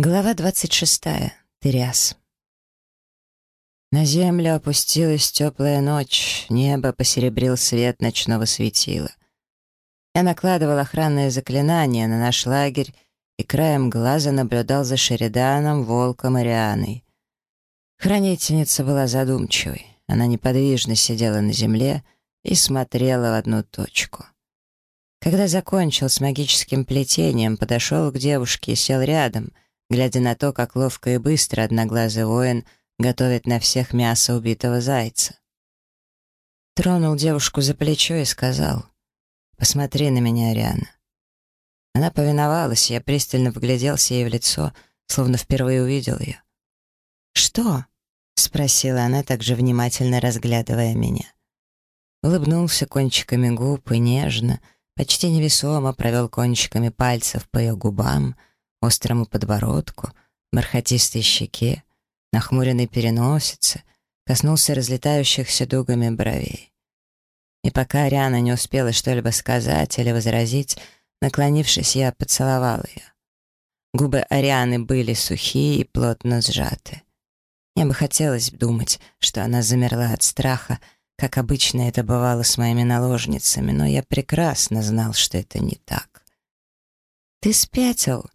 Глава 26. Тыряс. На землю опустилась теплая ночь, небо посеребрил свет ночного светила. Я накладывал охранное заклинание на наш лагерь и краем глаза наблюдал за Шериданом, Волком и Рианой. Хранительница была задумчивой. Она неподвижно сидела на земле и смотрела в одну точку. Когда закончил с магическим плетением, подошел к девушке и сел рядом — глядя на то, как ловко и быстро одноглазый воин готовит на всех мясо убитого зайца. Тронул девушку за плечо и сказал, «Посмотри на меня, Ариана». Она повиновалась, и я пристально вгляделся ей в лицо, словно впервые увидел ее. «Что?» — спросила она, также внимательно разглядывая меня. Улыбнулся кончиками губ и нежно, почти невесомо провел кончиками пальцев по ее губам — острому подбородку, бархатистой щеке, нахмуренной переносице, коснулся разлетающихся дугами бровей. И пока Ариана не успела что-либо сказать или возразить, наклонившись, я поцеловал ее. Губы Арианы были сухие и плотно сжаты. Мне бы хотелось думать, что она замерла от страха, как обычно это бывало с моими наложницами, но я прекрасно знал, что это не так. «Ты спятил!»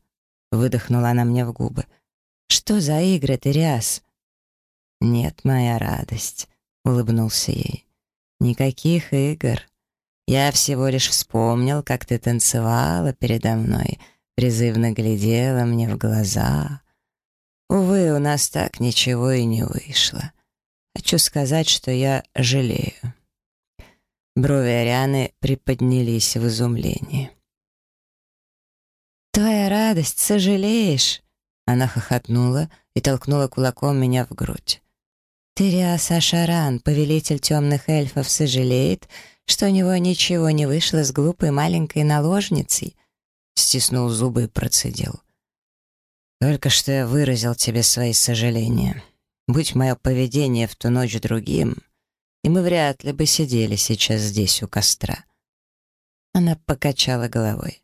Выдохнула она мне в губы. «Что за игры ты, Риас?» «Нет, моя радость», — улыбнулся ей. «Никаких игр. Я всего лишь вспомнил, как ты танцевала передо мной, призывно глядела мне в глаза. Увы, у нас так ничего и не вышло. Хочу сказать, что я жалею». Брови Арианы приподнялись в изумлении. Твоя радость, сожалеешь!» Она хохотнула и толкнула кулаком меня в грудь. «Тириас Ашаран, повелитель темных эльфов, сожалеет, что у него ничего не вышло с глупой маленькой наложницей», стиснул зубы и процедил. «Только что я выразил тебе свои сожаления. Будь мое поведение в ту ночь другим, и мы вряд ли бы сидели сейчас здесь у костра». Она покачала головой.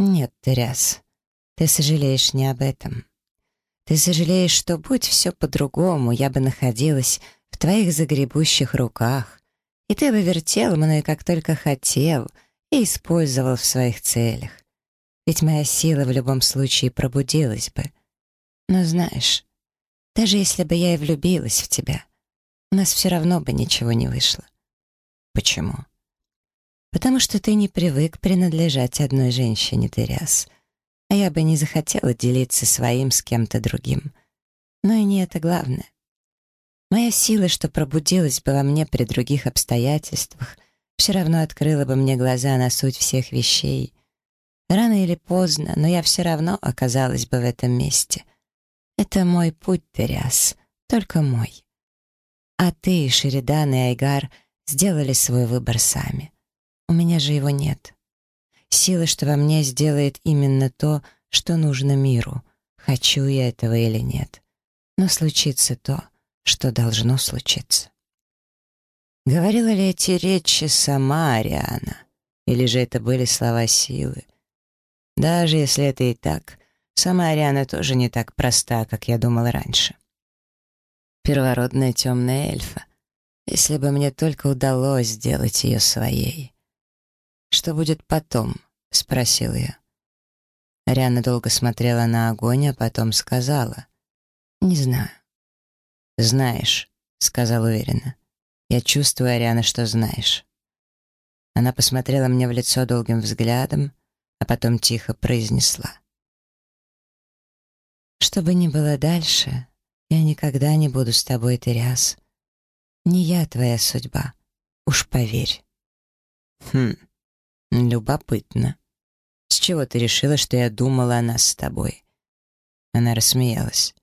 Нет, ты. Ты сожалеешь не об этом. Ты сожалеешь, что будь все по-другому, я бы находилась в твоих загребущих руках, и ты бы вертел мной как только хотел и использовал в своих целях. Ведь моя сила в любом случае пробудилась бы. Но знаешь, даже если бы я и влюбилась в тебя, у нас все равно бы ничего не вышло. Почему? потому что ты не привык принадлежать одной женщине, Деряс. А я бы не захотела делиться своим с кем-то другим. Но и не это главное. Моя сила, что пробудилась бы во мне при других обстоятельствах, все равно открыла бы мне глаза на суть всех вещей. Рано или поздно, но я все равно оказалась бы в этом месте. Это мой путь, Теряс, только мой. А ты, Шеридан и Айгар сделали свой выбор сами. У меня же его нет. Силы, что во мне, сделает именно то, что нужно миру, хочу я этого или нет. Но случится то, что должно случиться. Говорила ли эти речи сама Ариана? Или же это были слова силы? Даже если это и так, сама Ариана тоже не так проста, как я думал раньше. Первородная темная эльфа. Если бы мне только удалось сделать ее своей. «Что будет потом?» — спросил я. Ариана долго смотрела на огонь, а потом сказала. «Не знаю». «Знаешь», — сказал уверенно. «Я чувствую, Ариана, что знаешь». Она посмотрела мне в лицо долгим взглядом, а потом тихо произнесла. «Что бы ни было дальше, я никогда не буду с тобой, Теряс. Не я твоя судьба, уж поверь». «Хм», Любопытно. С чего ты решила, что я думала о нас с тобой? Она рассмеялась.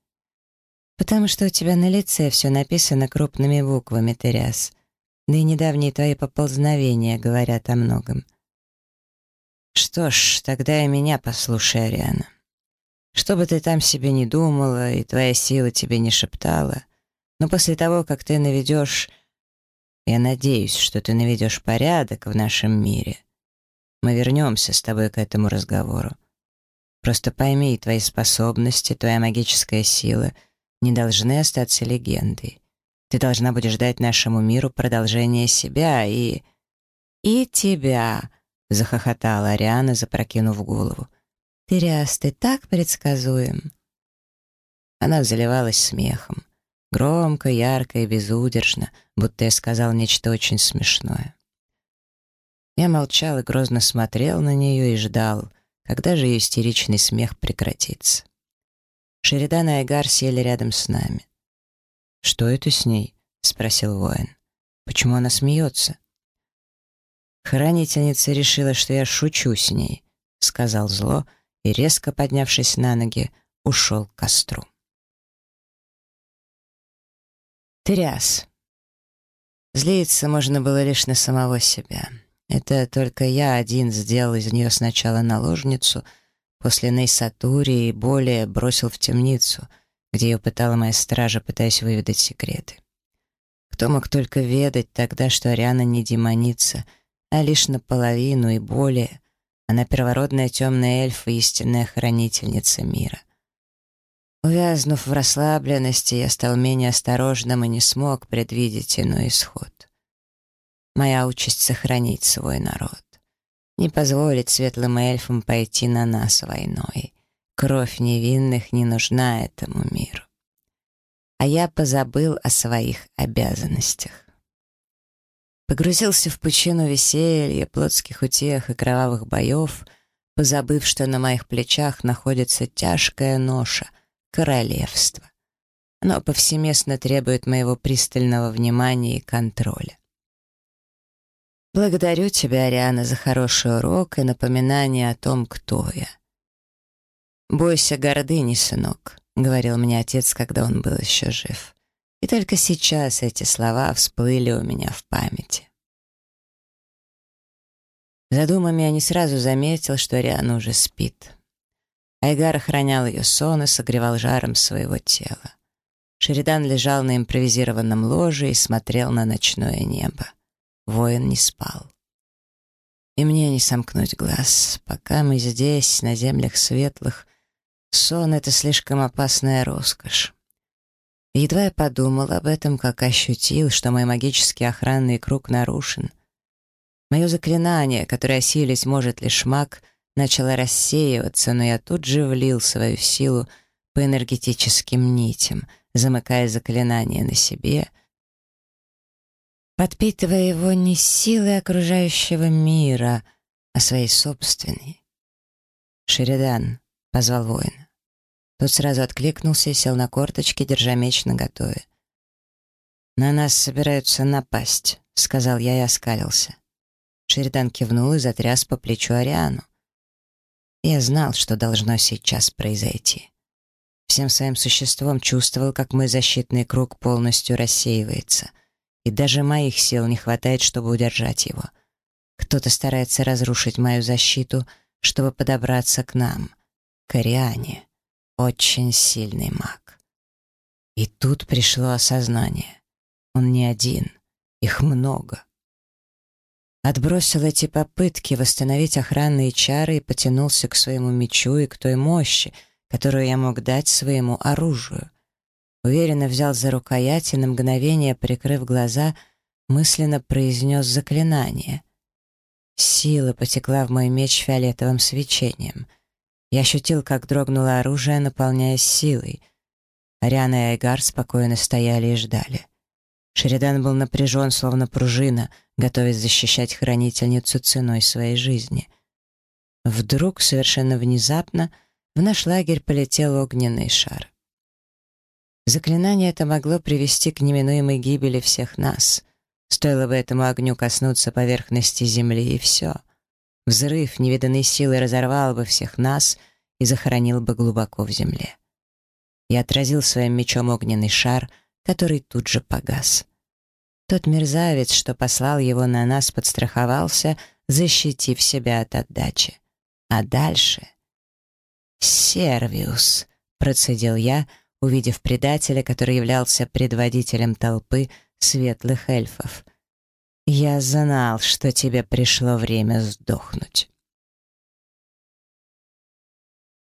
Потому что у тебя на лице все написано крупными буквами, Теряс. Да и недавние твои поползновения говорят о многом. Что ж, тогда и меня послушай, Ариана. Что бы ты там себе не думала, и твоя сила тебе не шептала, но после того, как ты наведешь... Я надеюсь, что ты наведешь порядок в нашем мире — мы вернемся с тобой к этому разговору. Просто пойми, твои способности, твоя магическая сила не должны остаться легендой. Ты должна будешь дать нашему миру продолжение себя и... «И тебя!» — захохотала Ариана, запрокинув голову. «Ты, Риас, ты так предсказуем!» Она заливалась смехом. Громко, ярко и безудержно, будто я сказал нечто очень смешное. Я молчал и грозно смотрел на нее и ждал, когда же ее истеричный смех прекратится. Шеридан и Айгар сели рядом с нами. «Что это с ней?» — спросил воин. «Почему она смеется?» «Хранительница решила, что я шучу с ней», — сказал зло и, резко поднявшись на ноги, ушел к костру. Тряс. Злиться можно было лишь на самого себя. Это только я один сделал из нее сначала наложницу, после Нейсатури и более бросил в темницу, где ее пытала моя стража, пытаясь выведать секреты. Кто мог только ведать тогда, что Ариана не демоница, а лишь наполовину и более. Она первородная темная эльфа и истинная хранительница мира. Увязнув в расслабленности, я стал менее осторожным и не смог предвидеть иной исход моя участь сохранить свой народ. Не позволить светлым эльфам пойти на нас войной. Кровь невинных не нужна этому миру. А я позабыл о своих обязанностях. Погрузился в пучину веселья, плотских утех и кровавых боев, позабыв, что на моих плечах находится тяжкая ноша — королевство. Оно повсеместно требует моего пристального внимания и контроля. Благодарю тебя, Ариана, за хороший урок и напоминание о том, кто я. «Бойся гордыни, сынок», — говорил мне отец, когда он был еще жив. И только сейчас эти слова всплыли у меня в памяти. За я не сразу заметил, что Ариана уже спит. Айгар охранял ее сон и согревал жаром своего тела. Шеридан лежал на импровизированном ложе и смотрел на ночное небо воин не спал. И мне не сомкнуть глаз, пока мы здесь, на землях светлых. Сон — это слишком опасная роскошь. Едва я подумал об этом, как ощутил, что мой магический охранный круг нарушен. Мое заклинание, которое осилить может лишь маг, начало рассеиваться, но я тут же влил свою силу по энергетическим нитям, замыкая заклинание на себе — подпитывая его не силы окружающего мира, а своей собственной. «Шеридан», — позвал воина. Тот сразу откликнулся и сел на корточки, держа меч наготове. «На нас собираются напасть», — сказал я и оскалился. Шеридан кивнул и затряс по плечу Ариану. Я знал, что должно сейчас произойти. Всем своим существом чувствовал, как мой защитный круг полностью рассеивается и даже моих сил не хватает, чтобы удержать его. Кто-то старается разрушить мою защиту, чтобы подобраться к нам. Кориане. Очень сильный маг. И тут пришло осознание. Он не один. Их много. Отбросил эти попытки восстановить охранные чары и потянулся к своему мечу и к той мощи, которую я мог дать своему оружию уверенно взял за рукоять и на мгновение, прикрыв глаза, мысленно произнес заклинание. Сила потекла в мой меч фиолетовым свечением. Я ощутил, как дрогнуло оружие, наполняясь силой. Ариана и Айгар спокойно стояли и ждали. Шеридан был напряжен, словно пружина, готовясь защищать хранительницу ценой своей жизни. Вдруг, совершенно внезапно, в наш лагерь полетел огненный шар. Заклинание это могло привести к неминуемой гибели всех нас. Стоило бы этому огню коснуться поверхности земли, и все. Взрыв невиданной силы разорвал бы всех нас и захоронил бы глубоко в земле. Я отразил своим мечом огненный шар, который тут же погас. Тот мерзавец, что послал его на нас, подстраховался, защитив себя от отдачи. А дальше... «Сервиус», — процедил я, — увидев предателя, который являлся предводителем толпы светлых эльфов. «Я знал, что тебе пришло время сдохнуть».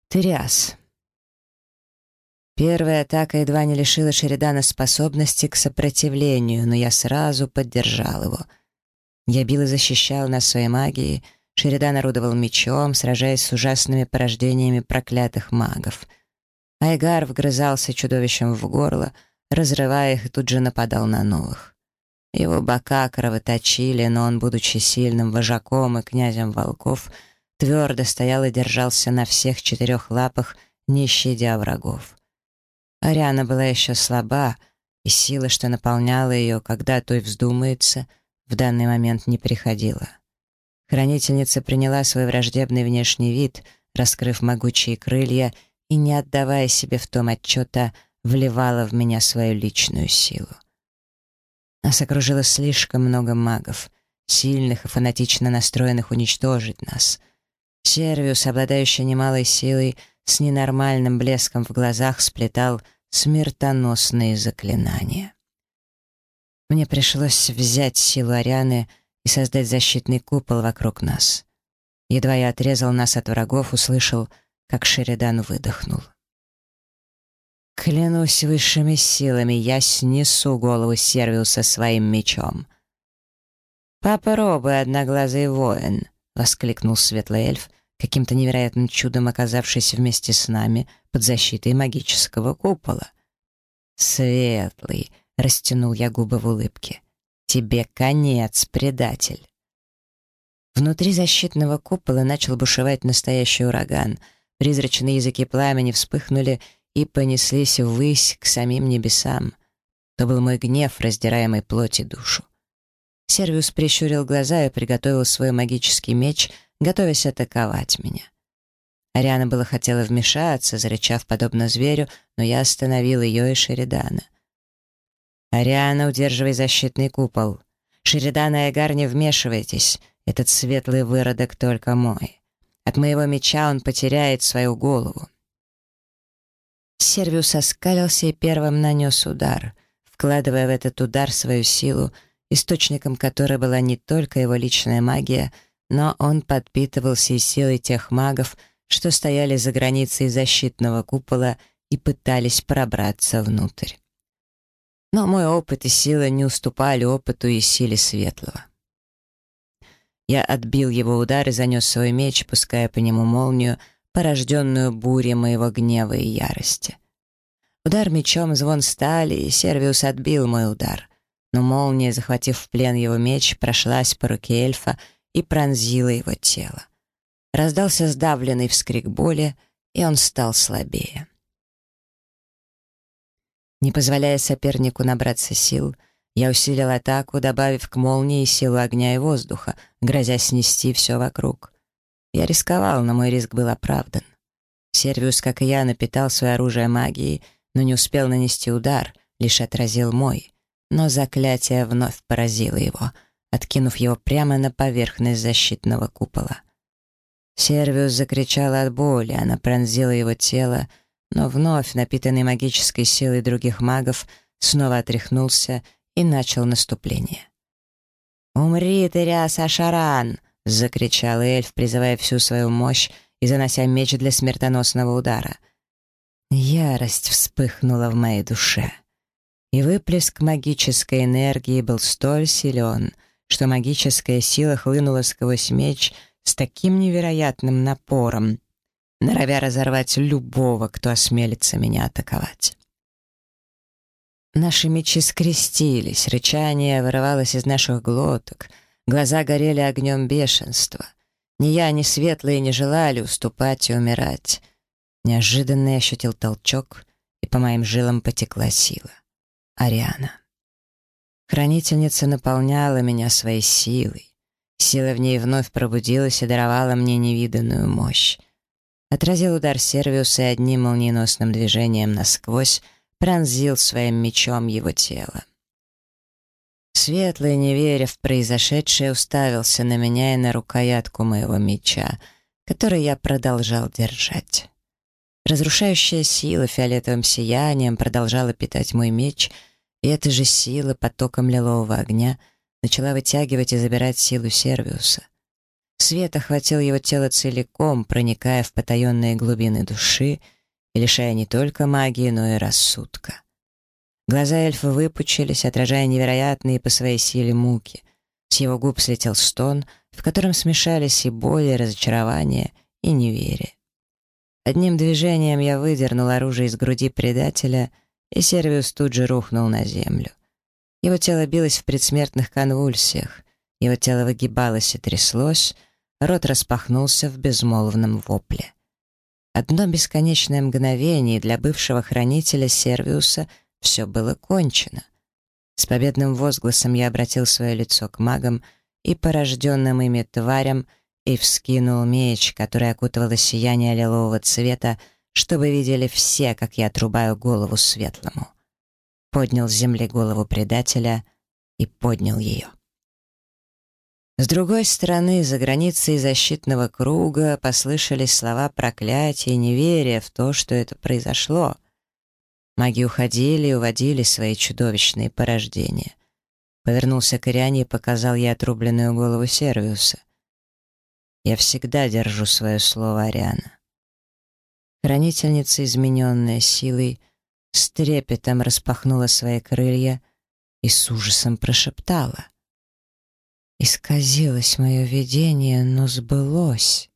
Триас. Первая атака едва не лишила Шеридана способности к сопротивлению, но я сразу поддержал его. Я бил и защищал нас своей магией, Шеридан орудовал мечом, сражаясь с ужасными порождениями проклятых магов — Айгар вгрызался чудовищем в горло, разрывая их и тут же нападал на новых. Его бока кровоточили, но он, будучи сильным вожаком и князем волков, твердо стоял и держался на всех четырех лапах, не щадя врагов. Ариана была еще слаба, и сила, что наполняла ее, когда той вздумается, в данный момент не приходила. Хранительница приняла свой враждебный внешний вид, раскрыв могучие крылья — и, не отдавая себе в том отчета, вливала в меня свою личную силу. Нас окружило слишком много магов, сильных и фанатично настроенных уничтожить нас. Сервиус, обладающий немалой силой, с ненормальным блеском в глазах сплетал смертоносные заклинания. Мне пришлось взять силу Арианы и создать защитный купол вокруг нас. Едва я отрезал нас от врагов, услышал — как Шеридан выдохнул. «Клянусь высшими силами, я снесу голову Сервию со своим мечом». «Попробуй, одноглазый воин!» — воскликнул светлый эльф, каким-то невероятным чудом оказавшись вместе с нами под защитой магического купола. «Светлый!» — растянул я губы в улыбке. «Тебе конец, предатель!» Внутри защитного купола начал бушевать настоящий ураган — Призрачные языки пламени вспыхнули и понеслись ввысь к самим небесам. То был мой гнев, раздираемый плоть и душу. Сервиус прищурил глаза и приготовил свой магический меч, готовясь атаковать меня. Ариана было хотела вмешаться, зарычав подобно зверю, но я остановил ее и Шеридана. «Ариана, удерживай защитный купол. Шеридана и Эгар, не вмешивайтесь. Этот светлый выродок только мой». От моего меча он потеряет свою голову. Сервиус оскалился и первым нанес удар, вкладывая в этот удар свою силу, источником которой была не только его личная магия, но он подпитывался и силой тех магов, что стояли за границей защитного купола и пытались пробраться внутрь. Но мой опыт и сила не уступали опыту и силе светлого. Я отбил его удар и занес свой меч, пуская по нему молнию, порожденную бурей моего гнева и ярости. Удар мечом, звон стали, и Сервиус отбил мой удар. Но молния, захватив в плен его меч, прошлась по руке эльфа и пронзила его тело. Раздался сдавленный вскрик боли, и он стал слабее. Не позволяя сопернику набраться сил, — я усилил атаку, добавив к молнии силу огня и воздуха, грозя снести все вокруг. Я рисковал, но мой риск был оправдан. Сервиус, как и я, напитал свое оружие магией, но не успел нанести удар, лишь отразил мой. Но заклятие вновь поразило его, откинув его прямо на поверхность защитного купола. Сервиус закричал от боли, она пронзила его тело, но вновь, напитанный магической силой других магов, снова отряхнулся и начал наступление. «Умри, тыря Сашаран! — закричал эльф, призывая всю свою мощь и занося меч для смертоносного удара. Ярость вспыхнула в моей душе, и выплеск магической энергии был столь силен, что магическая сила хлынула сквозь меч с таким невероятным напором, норовя разорвать любого, кто осмелится меня атаковать. Наши мечи скрестились, рычание вырывалось из наших глоток, глаза горели огнем бешенства. Ни я, ни светлые не желали уступать и умирать. Неожиданно я ощутил толчок, и по моим жилам потекла сила. Ариана. Хранительница наполняла меня своей силой. Сила в ней вновь пробудилась и даровала мне невиданную мощь. Отразил удар сервиуса одним молниеносным движением насквозь, пронзил своим мечом его тело. Светлый, не веря в произошедшее, уставился на меня и на рукоятку моего меча, который я продолжал держать. Разрушающая сила фиолетовым сиянием продолжала питать мой меч, и эта же сила потоком лилового огня начала вытягивать и забирать силу Сервиуса. Свет охватил его тело целиком, проникая в потаенные глубины души — и лишая не только магии, но и рассудка. Глаза эльфа выпучились, отражая невероятные по своей силе муки. С его губ слетел стон, в котором смешались и боль, и разочарование, и неверие. Одним движением я выдернул оружие из груди предателя, и Сервиус тут же рухнул на землю. Его тело билось в предсмертных конвульсиях, его тело выгибалось и тряслось, рот распахнулся в безмолвном вопле. Одно бесконечное мгновение для бывшего хранителя Сервиуса все было кончено. С победным возгласом я обратил свое лицо к магам и порожденным ими тварям и вскинул меч, который окутывало сияние лилового цвета, чтобы видели все, как я отрубаю голову светлому. Поднял с земли голову предателя и поднял ее. С другой стороны, за границей защитного круга послышались слова проклятия и неверия в то, что это произошло. Маги уходили и уводили свои чудовищные порождения. Повернулся к Ириане и показал ей отрубленную голову Сервиуса. «Я всегда держу свое слово, Ариана». Хранительница, измененная силой, с трепетом распахнула свои крылья и с ужасом прошептала — исказилось мое видение, но сбылось.